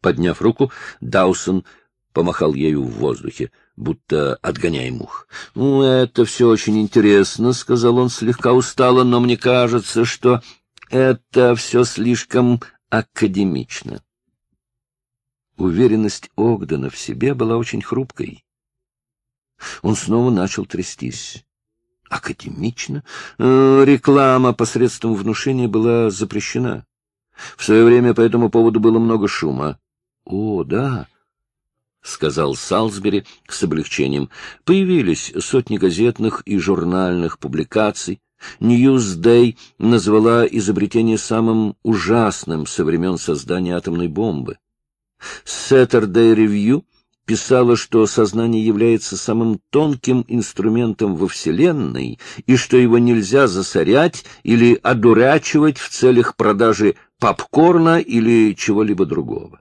Подняв руку, Даусон помахал ею в воздухе, будто отгоняя мух. — Ну, это все очень интересно, — сказал он слегка устало, — но мне кажется, что это все слишком академично. Уверенность Огдена в себе была очень хрупкой. Он снова начал трястись. Академично? Э, реклама посредством внушения была запрещена. В свое время по этому поводу было много шума. — О, да, — сказал Салсбери с облегчением. Появились сотни газетных и журнальных публикаций. Ньюсдей назвала изобретение самым ужасным со времен создания атомной бомбы. Saturday Review писала, что сознание является самым тонким инструментом во Вселенной и что его нельзя засорять или одурачивать в целях продажи попкорна или чего-либо другого.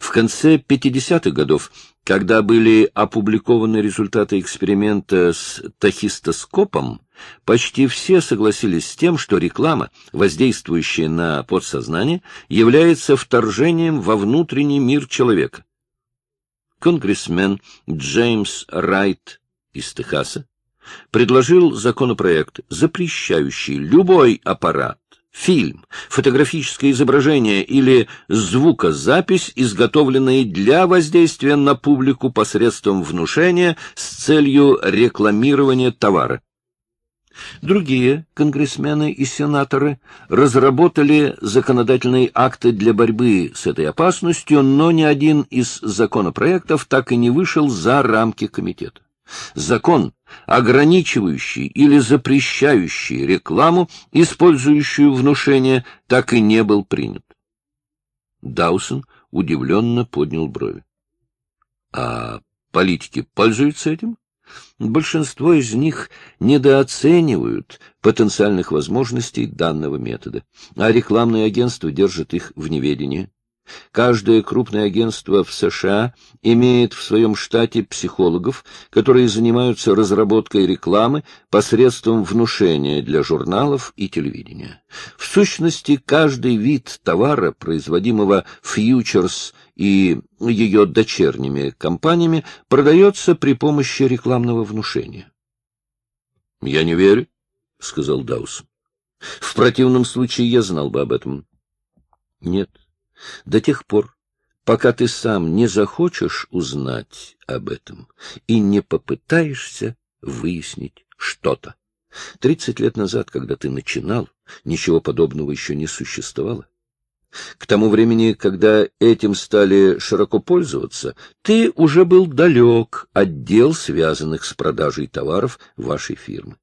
В конце 50-х годов, когда были опубликованы результаты эксперимента с тахистоскопом, почти все согласились с тем, что реклама, воздействующая на подсознание, является вторжением во внутренний мир человека. Конгрессмен Джеймс Райт из Техаса предложил законопроект, запрещающий любой аппарат, фильм, фотографическое изображение или звукозапись, изготовленные для воздействия на публику посредством внушения с целью рекламирования товара. Другие конгрессмены и сенаторы разработали законодательные акты для борьбы с этой опасностью, но ни один из законопроектов так и не вышел за рамки комитета. Закон, ограничивающий или запрещающий рекламу, использующую внушение, так и не был принят. Даусон удивленно поднял брови. — А политики пользуются этим? Большинство из них недооценивают потенциальных возможностей данного метода, а рекламные агентства держат их в неведении. Каждое крупное агентство в США имеет в своем штате психологов, которые занимаются разработкой рекламы посредством внушения для журналов и телевидения. В сущности, каждый вид товара, производимого фьючерс и ее дочерними компаниями, продается при помощи рекламного внушения. — Я не верю, — сказал Даус. — В противном случае я знал бы об этом. — Нет. — до тех пор, пока ты сам не захочешь узнать об этом и не попытаешься выяснить что-то. Тридцать лет назад, когда ты начинал, ничего подобного еще не существовало. К тому времени, когда этим стали широко пользоваться, ты уже был далек от дел, связанных с продажей товаров вашей фирмы.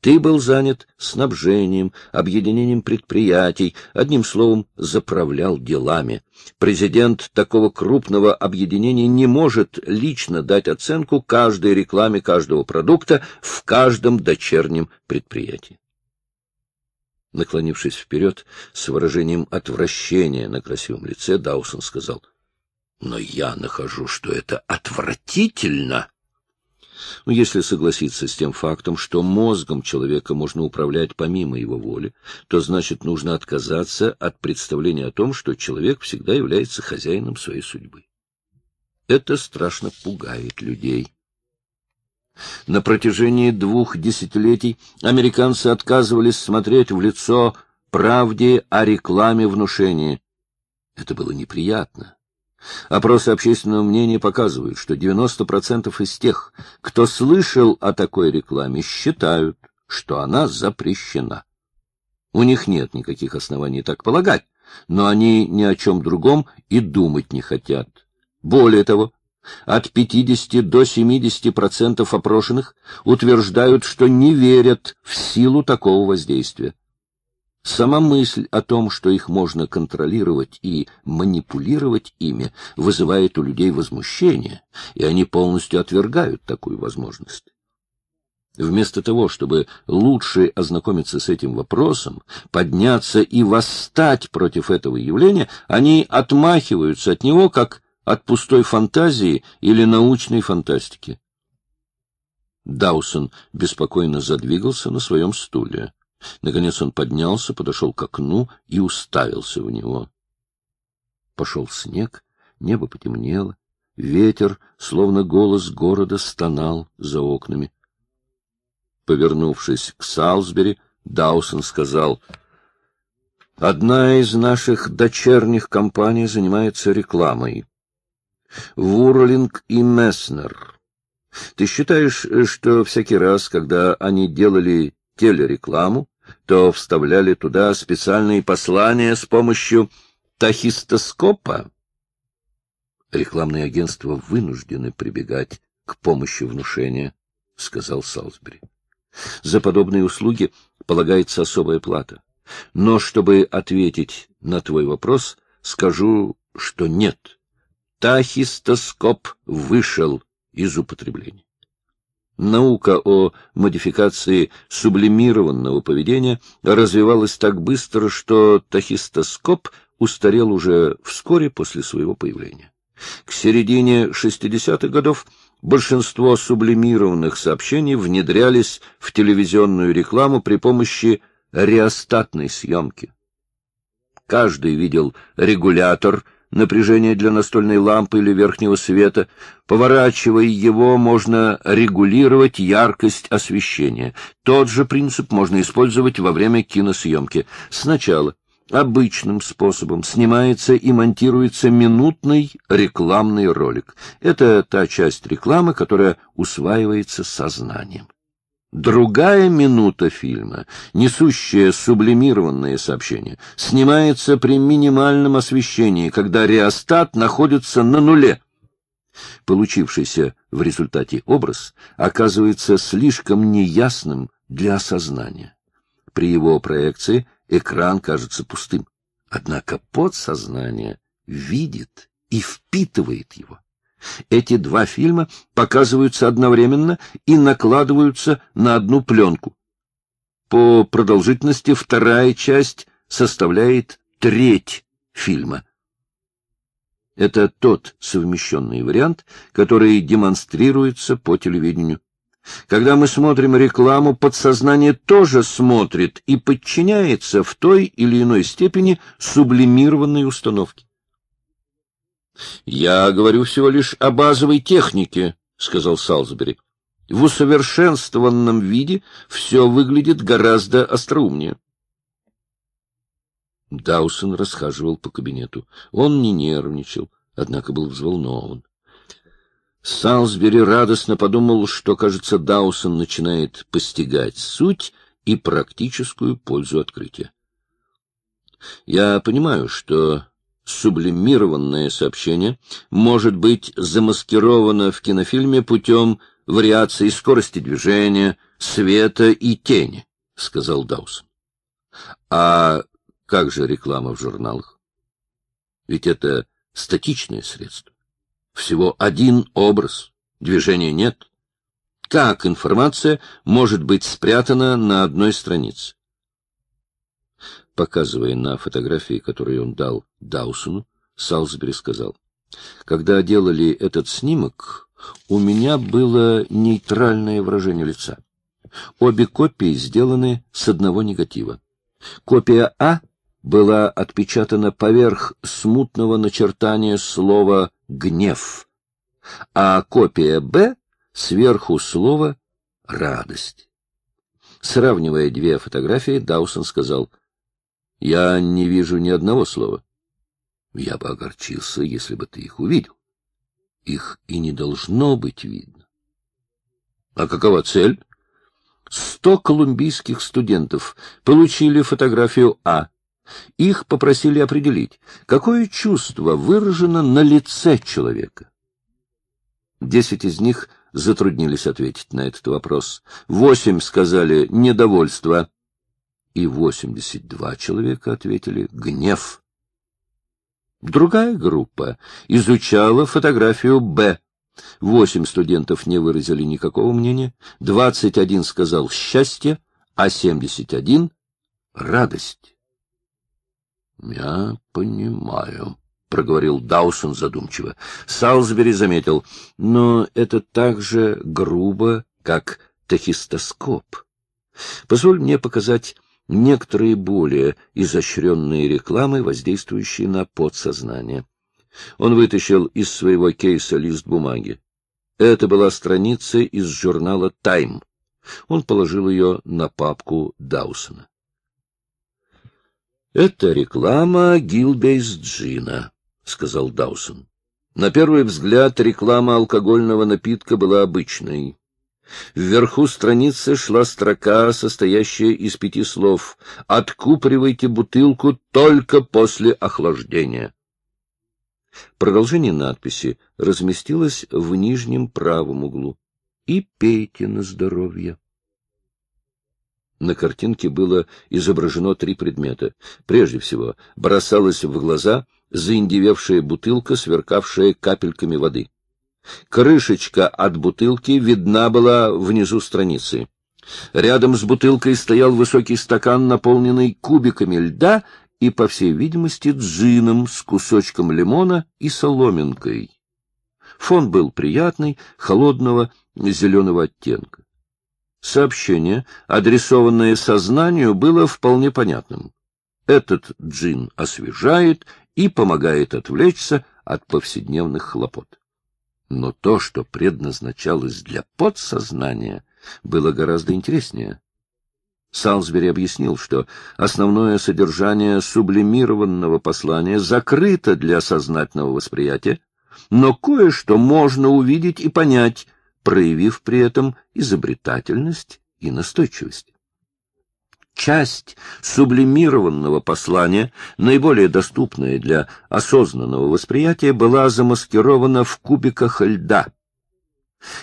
Ты был занят снабжением, объединением предприятий, одним словом, заправлял делами. Президент такого крупного объединения не может лично дать оценку каждой рекламе каждого продукта в каждом дочернем предприятии. Наклонившись вперед, с выражением отвращения на красивом лице, Даусон сказал, — Но я нахожу, что это отвратительно. Но если согласиться с тем фактом, что мозгом человека можно управлять помимо его воли, то значит нужно отказаться от представления о том, что человек всегда является хозяином своей судьбы. Это страшно пугает людей. На протяжении двух десятилетий американцы отказывались смотреть в лицо правде о рекламе внушения. Это было неприятно. Опросы общественного мнения показывают, что 90% из тех, кто слышал о такой рекламе, считают, что она запрещена. У них нет никаких оснований так полагать, но они ни о чем другом и думать не хотят. Более того, от 50 до 70% опрошенных утверждают, что не верят в силу такого воздействия. Сама мысль о том, что их можно контролировать и манипулировать ими, вызывает у людей возмущение, и они полностью отвергают такую возможность. Вместо того, чтобы лучше ознакомиться с этим вопросом, подняться и восстать против этого явления, они отмахиваются от него, как от пустой фантазии или научной фантастики. Даусон беспокойно задвигался на своем стуле. Наконец он поднялся, подошел к окну и уставился в него. Пошел снег, небо потемнело, ветер, словно голос города, стонал за окнами. Повернувшись к Салсбери, Даусон сказал, «Одна из наших дочерних компаний занимается рекламой. Вурлинг и Месснер. Ты считаешь, что всякий раз, когда они делали телерекламу, то вставляли туда специальные послания с помощью тахистоскопа? Рекламные агентства вынуждены прибегать к помощи внушения, — сказал Салсбери. За подобные услуги полагается особая плата. Но чтобы ответить на твой вопрос, скажу, что нет. Тахистоскоп вышел из употребления. Наука о модификации сублимированного поведения развивалась так быстро, что тахистоскоп устарел уже вскоре после своего появления. К середине 60-х годов большинство сублимированных сообщений внедрялись в телевизионную рекламу при помощи реостатной съемки. Каждый видел регулятор напряжение для настольной лампы или верхнего света. Поворачивая его, можно регулировать яркость освещения. Тот же принцип можно использовать во время киносъемки. Сначала обычным способом снимается и монтируется минутный рекламный ролик. Это та часть рекламы, которая усваивается сознанием. Другая минута фильма, несущая сублимированное сообщение, снимается при минимальном освещении, когда реостат находится на нуле. Получившийся в результате образ оказывается слишком неясным для осознания. При его проекции экран кажется пустым, однако подсознание видит и впитывает его. Эти два фильма показываются одновременно и накладываются на одну пленку. По продолжительности вторая часть составляет треть фильма. Это тот совмещенный вариант, который демонстрируется по телевидению. Когда мы смотрим рекламу, подсознание тоже смотрит и подчиняется в той или иной степени сублимированной установке. — Я говорю всего лишь о базовой технике, — сказал Салзбери. — В усовершенствованном виде все выглядит гораздо остроумнее. Даусон расхаживал по кабинету. Он не нервничал, однако был взволнован. Салсбери радостно подумал, что, кажется, Даусон начинает постигать суть и практическую пользу открытия. Я понимаю, что сублимированное сообщение может быть замаскировано в кинофильме путем вариации скорости движения, света и тени, — сказал Даусон. — А как же реклама в журналах? Ведь это статичное средство. Всего один образ, движения нет. Как информация может быть спрятана на одной странице? Показывая на фотографии, которые он дал Даусону, Салсбери сказал, «Когда делали этот снимок, у меня было нейтральное выражение лица. Обе копии сделаны с одного негатива. Копия А была отпечатана поверх смутного начертания слова «гнев», а копия «Б» сверху слова «радость». Сравнивая две фотографии, Даусон сказал — я не вижу ни одного слова. Я бы огорчился, если бы ты их увидел. Их и не должно быть видно. А какова цель? Сто колумбийских студентов получили фотографию А. Их попросили определить, какое чувство выражено на лице человека. Десять из них затруднились ответить на этот вопрос. Восемь сказали «недовольство», и 82 человека ответили «гнев». Другая группа изучала фотографию «Б». Восемь студентов не выразили никакого мнения, 21 сказал «счастье», а 71 — «радость». «Я понимаю», — проговорил Даусон задумчиво. Салсбери заметил, но это так же грубо, как тахистоскоп. Позволь мне показать некоторые более изощренные рекламы, воздействующие на подсознание. Он вытащил из своего кейса лист бумаги. Это была страница из журнала «Тайм». Он положил ее на папку Даусона. — Это реклама Гилбейс Джина, — сказал Даусон. На первый взгляд реклама алкогольного напитка была обычной. Вверху страницы шла строка, состоящая из пяти слов «Откупоривайте бутылку только после охлаждения». Продолжение надписи разместилось в нижнем правом углу. «И пейте на здоровье». На картинке было изображено три предмета. Прежде всего, бросалась в глаза заиндевевшая бутылка, сверкавшая капельками воды. Крышечка от бутылки видна была внизу страницы. Рядом с бутылкой стоял высокий стакан, наполненный кубиками льда и, по всей видимости, джином с кусочком лимона и соломинкой. Фон был приятный, холодного зеленого оттенка. Сообщение, адресованное сознанию, было вполне понятным. Этот джин освежает и помогает отвлечься от повседневных хлопот. Но то, что предназначалось для подсознания, было гораздо интереснее. Салсбери объяснил, что основное содержание сублимированного послания закрыто для сознательного восприятия, но кое-что можно увидеть и понять, проявив при этом изобретательность и настойчивость часть сублимированного послания, наиболее доступная для осознанного восприятия, была замаскирована в кубиках льда.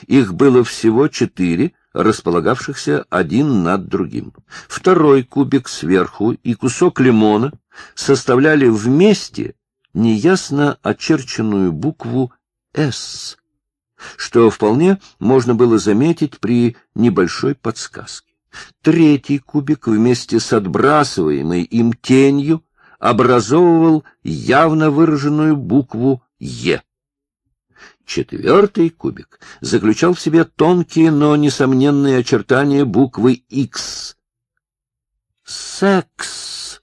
Их было всего четыре, располагавшихся один над другим. Второй кубик сверху и кусок лимона составляли вместе неясно очерченную букву «С», что вполне можно было заметить при небольшой подсказке. Третий кубик вместе с отбрасываемой им тенью образовывал явно выраженную букву «Е». Четвертый кубик заключал в себе тонкие, но несомненные очертания буквы «Х». «Секс».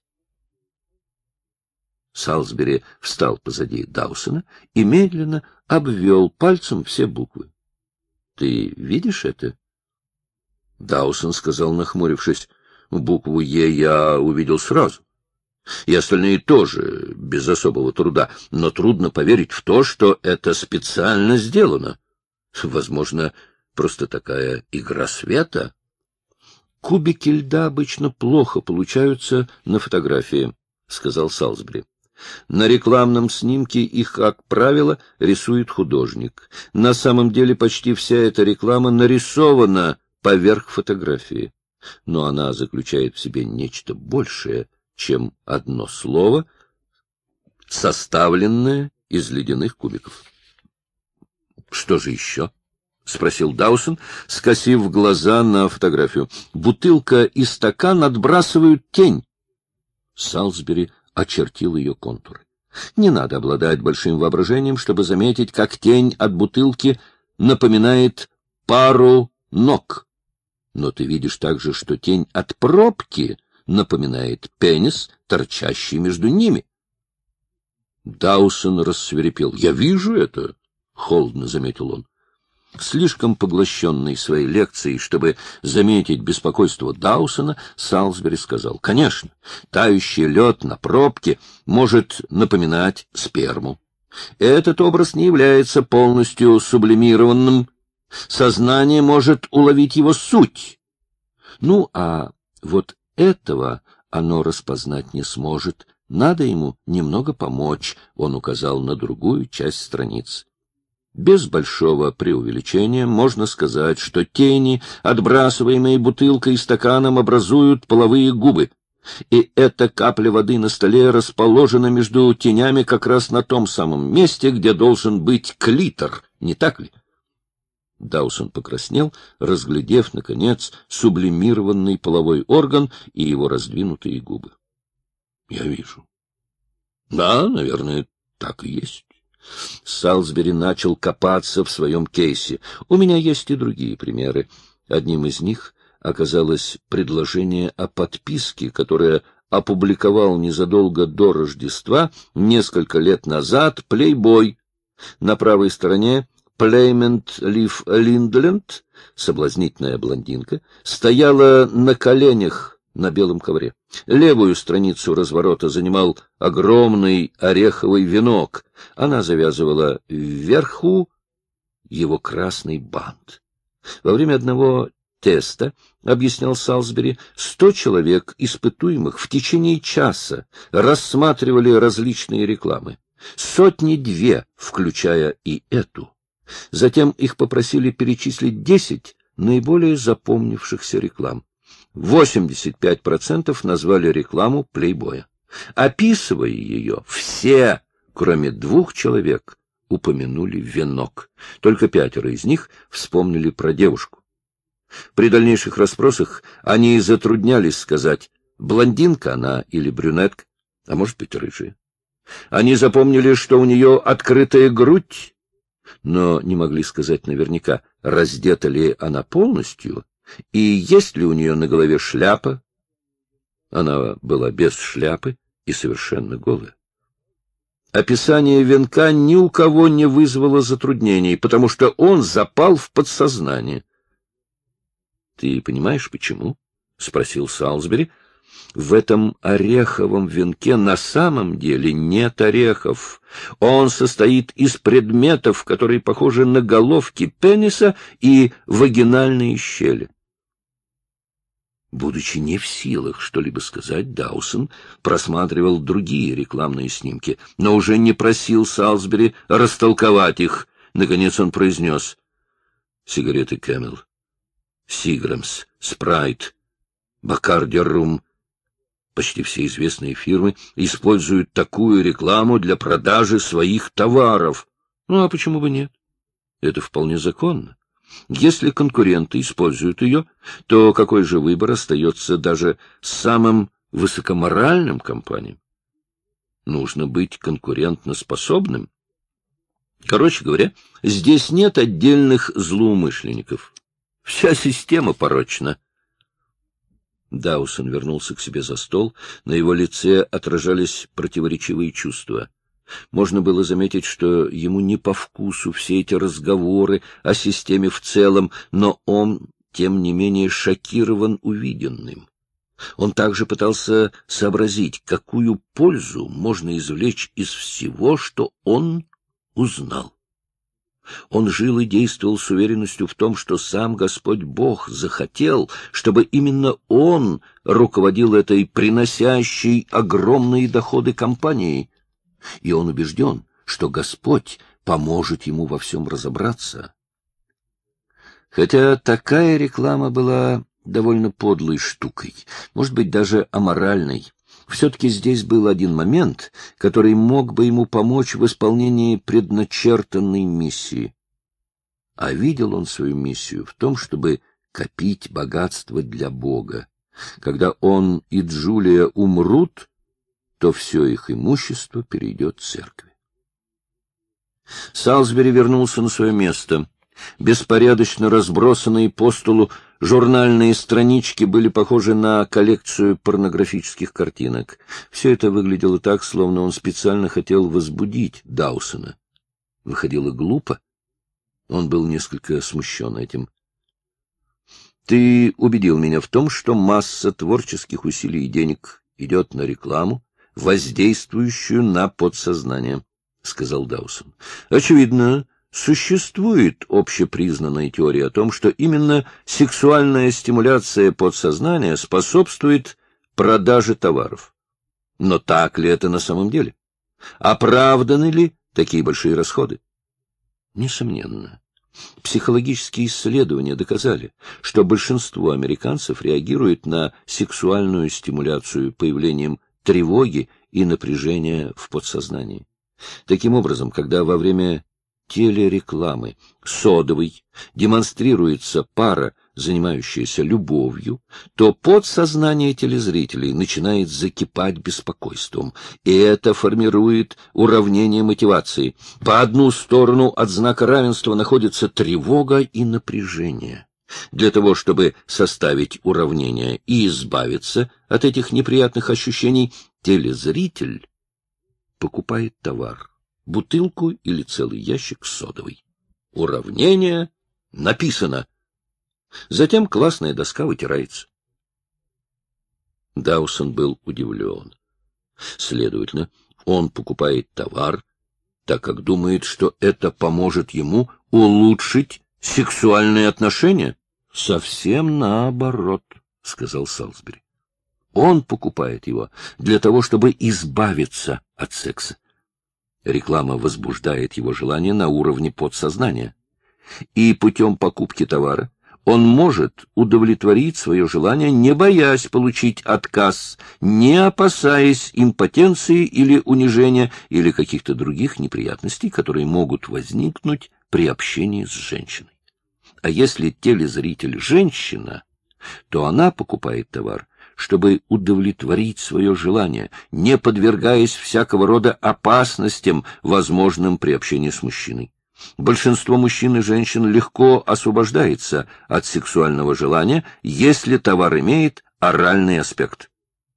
Салсбери встал позади Даусона и медленно обвел пальцем все буквы. — Ты видишь это? Даусон сказал, нахмурившись, букву «Е» я увидел сразу. И остальные тоже, без особого труда, но трудно поверить в то, что это специально сделано. Возможно, просто такая игра света. Кубики льда обычно плохо получаются на фотографии, — сказал Салсбри. На рекламном снимке их, как правило, рисует художник. На самом деле почти вся эта реклама нарисована поверх фотографии, но она заключает в себе нечто большее, чем одно слово, составленное из ледяных кубиков. — Что же еще? — спросил Даусон, скосив глаза на фотографию. — Бутылка и стакан отбрасывают тень. Салсбери очертил ее контуры. Не надо обладать большим воображением, чтобы заметить, как тень от бутылки напоминает пару ног но ты видишь также, что тень от пробки напоминает пенис, торчащий между ними. Даусон рассверепел. — Я вижу это, — холодно заметил он. Слишком поглощенный своей лекцией, чтобы заметить беспокойство Даусона, Салсбери сказал, «Конечно, тающий лед на пробке может напоминать сперму. Этот образ не является полностью сублимированным, Сознание может уловить его суть. Ну, а вот этого оно распознать не сможет. Надо ему немного помочь, он указал на другую часть страницы. Без большого преувеличения можно сказать, что тени, отбрасываемые бутылкой и стаканом, образуют половые губы. И эта капля воды на столе расположена между тенями как раз на том самом месте, где должен быть клитор, не так ли? Даусон покраснел, разглядев, наконец, сублимированный половой орган и его раздвинутые губы. — Я вижу. — Да, наверное, так и есть. Салсбери начал копаться в своем кейсе. У меня есть и другие примеры. Одним из них оказалось предложение о подписке, которое опубликовал незадолго до Рождества, несколько лет назад, «Плейбой». На правой стороне Плеймент Лив Линдленд, соблазнительная блондинка, стояла на коленях на белом ковре. Левую страницу разворота занимал огромный ореховый венок. Она завязывала вверху его красный бант. Во время одного теста, объяснял Салсбери, сто человек, испытуемых в течение часа, рассматривали различные рекламы. Сотни-две, включая и эту. Затем их попросили перечислить десять наиболее запомнившихся реклам. 85% назвали рекламу плейбоя. Описывая ее, все, кроме двух человек, упомянули венок. Только пятеро из них вспомнили про девушку. При дальнейших расспросах они затруднялись сказать, блондинка она или брюнетка, а может быть, рыжая. Они запомнили, что у нее открытая грудь, но не могли сказать наверняка, раздета ли она полностью и есть ли у нее на голове шляпа. Она была без шляпы и совершенно голая. Описание венка ни у кого не вызвало затруднений, потому что он запал в подсознание. — Ты понимаешь, почему? — спросил Салсбери. — В этом ореховом венке на самом деле нет орехов. Он состоит из предметов, которые похожи на головки пениса и вагинальные щели. Будучи не в силах что-либо сказать, Даусон просматривал другие рекламные снимки, но уже не просил Салсбери растолковать их. Наконец он произнес «Сигареты Camel, Seagram's, Sprite, Bacardi Rum. Почти все известные фирмы используют такую рекламу для продажи своих товаров. Ну, а почему бы нет? Это вполне законно. Если конкуренты используют ее, то какой же выбор остается даже самым высокоморальным компаниям? Нужно быть конкурентноспособным. Короче говоря, здесь нет отдельных злоумышленников. Вся система порочна. Даусон вернулся к себе за стол. На его лице отражались противоречивые чувства. Можно было заметить, что ему не по вкусу все эти разговоры о системе в целом, но он, тем не менее, шокирован увиденным. Он также пытался сообразить, какую пользу можно извлечь из всего, что он узнал. Он жил и действовал с уверенностью в том, что сам Господь Бог захотел, чтобы именно он руководил этой приносящей огромные доходы компанией. И он убежден, что Господь поможет ему во всем разобраться. Хотя такая реклама была довольно подлой штукой, может быть, даже аморальной. Все-таки здесь был один момент, который мог бы ему помочь в исполнении предначертанной миссии. А видел он свою миссию в том, чтобы копить богатство для Бога. Когда он и Джулия умрут, то все их имущество перейдет церкви. Салсбери вернулся на свое место. Беспорядочно разбросанные по столу журнальные странички были похожи на коллекцию порнографических картинок. Все это выглядело так, словно он специально хотел возбудить Даусона. Выходило глупо. Он был несколько смущен этим. Ты убедил меня в том, что масса творческих усилий и денег идет на рекламу, воздействующую на подсознание, — сказал Даусон. Очевидно, Существует общепризнанная теория о том, что именно сексуальная стимуляция подсознания способствует продаже товаров. Но так ли это на самом деле? Оправданы ли такие большие расходы? Несомненно. Психологические исследования доказали, что большинство американцев реагирует на сексуальную стимуляцию появлением тревоги и напряжения в подсознании. Таким образом, когда во время телерекламы. Содовой демонстрируется пара, занимающаяся любовью, то подсознание телезрителей начинает закипать беспокойством, и это формирует уравнение мотивации. По одну сторону от знака равенства находится тревога и напряжение. Для того, чтобы составить уравнение и избавиться от этих неприятных ощущений, телезритель покупает товар, бутылку или целый ящик содовой. Уравнение написано. Затем классная доска вытирается. Даусон был удивлен. Следовательно, он покупает товар, так как думает, что это поможет ему улучшить сексуальные отношения? Совсем наоборот, — сказал Салсбери. Он покупает его для того, чтобы избавиться от секса. Реклама возбуждает его желание на уровне подсознания. И путем покупки товара он может удовлетворить свое желание, не боясь получить отказ, не опасаясь импотенции или унижения, или каких-то других неприятностей, которые могут возникнуть при общении с женщиной. А если телезритель женщина, то она покупает товар, чтобы удовлетворить свое желание, не подвергаясь всякого рода опасностям, возможным при общении с мужчиной. Большинство мужчин и женщин легко освобождается от сексуального желания, если товар имеет оральный аспект.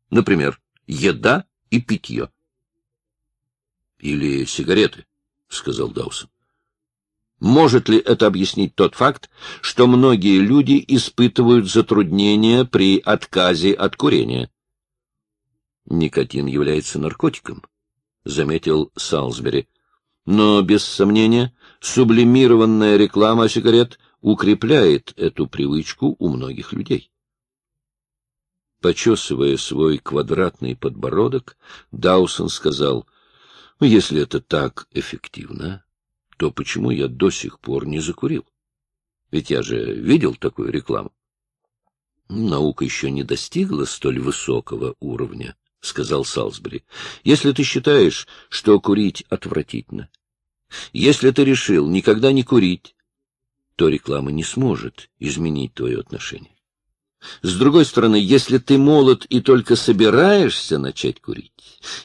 Например, еда и питье. Или сигареты, — сказал Даусон. Может ли это объяснить тот факт, что многие люди испытывают затруднения при отказе от курения? Никотин является наркотиком, — заметил Салсбери. Но, без сомнения, сублимированная реклама сигарет укрепляет эту привычку у многих людей. Почесывая свой квадратный подбородок, Даусон сказал, «Ну, если это так эффективно, то почему я до сих пор не закурил? Ведь я же видел такую рекламу. Наука еще не достигла столь высокого уровня, — сказал Салсбери. — Если ты считаешь, что курить отвратительно, если ты решил никогда не курить, то реклама не сможет изменить твое отношение. С другой стороны, если ты молод и только собираешься начать курить,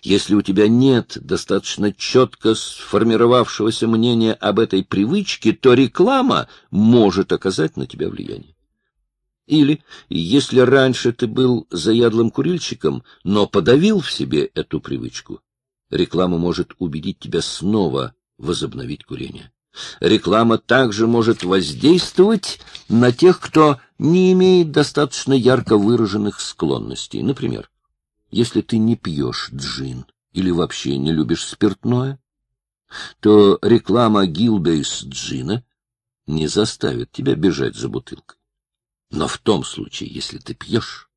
если у тебя нет достаточно четко сформировавшегося мнения об этой привычке, то реклама может оказать на тебя влияние. Или, если раньше ты был заядлым курильщиком, но подавил в себе эту привычку, реклама может убедить тебя снова возобновить курение. Реклама также может воздействовать на тех, кто не имеет достаточно ярко выраженных склонностей. Например, если ты не пьешь джин или вообще не любишь спиртное, то реклама Гилбейс джина не заставит тебя бежать за бутылкой. Но в том случае, если ты пьешь,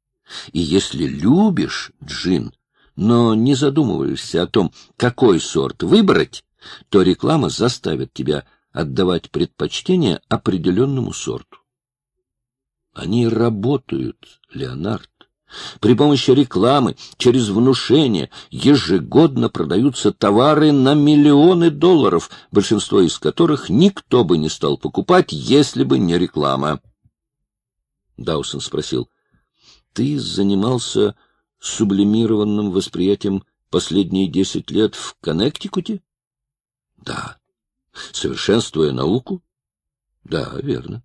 и если любишь джин, но не задумываешься о том, какой сорт выбрать, то реклама заставит тебя отдавать предпочтение определенному сорту. Они работают, Леонард. При помощи рекламы, через внушение, ежегодно продаются товары на миллионы долларов, большинство из которых никто бы не стал покупать, если бы не реклама. Даусон спросил, — Ты занимался сублимированным восприятием последние десять лет в Коннектикуте? — Да. — Совершенствуя науку? — Да, верно.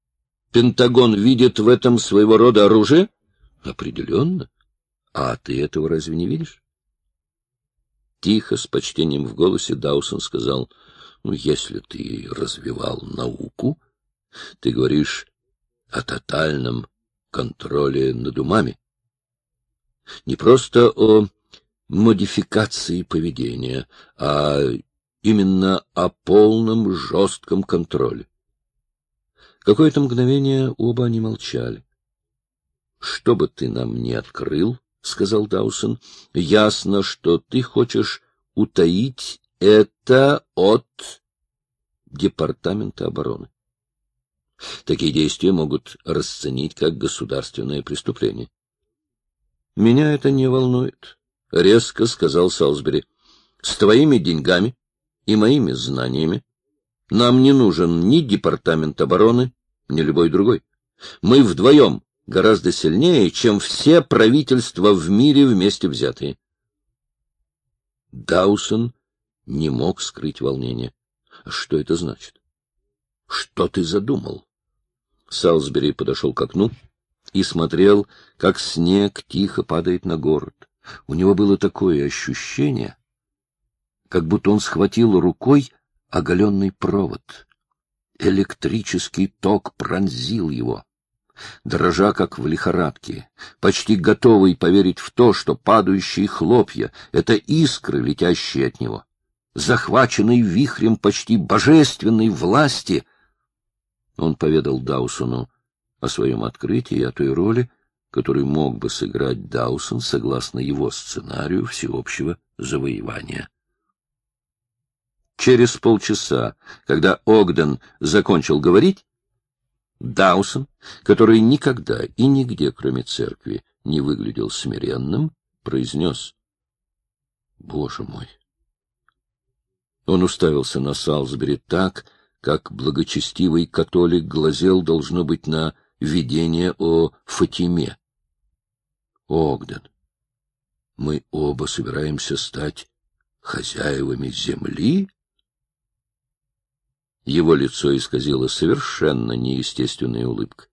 — Пентагон видит в этом своего рода оружие? — Определенно. А ты этого разве не видишь? Тихо, с почтением в голосе, Даусон сказал, — Ну, если ты развивал науку, ты говоришь о тотальном контроле над умами. Не просто о модификации поведения, а именно о полном жестком контроле. Какое-то мгновение оба они молчали. — Что бы ты нам ни открыл, — сказал Даусон, — ясно, что ты хочешь утаить это от Департамента обороны. Такие действия могут расценить как государственное преступление. — Меня это не волнует, — резко сказал Салсбери. — С твоими деньгами и моими знаниями нам не нужен ни Департамент обороны, ни любой другой. Мы вдвоем гораздо сильнее, чем все правительства в мире вместе взятые. Даусон не мог скрыть волнение. Что это значит? Что ты задумал? Салсбери подошел к окну и смотрел, как снег тихо падает на город. У него было такое ощущение, как будто он схватил рукой оголенный провод. Электрический ток пронзил его. Дрожа, как в лихорадке, почти готовый поверить в то, что падающие хлопья — это искры, летящие от него, захваченный вихрем почти божественной власти, он поведал Даусону о своем открытии и о той роли, которую мог бы сыграть Даусон согласно его сценарию всеобщего завоевания. Через полчаса, когда Огден закончил говорить, Даусон, который никогда и нигде, кроме церкви, не выглядел смиренным, произнес «Боже мой!» Он уставился на Салсбери так, как благочестивый католик глазел, должно быть, на видение о Фатиме. Огден, мы оба собираемся стать хозяевами земли? Его лицо исказило совершенно неестественная улыбка.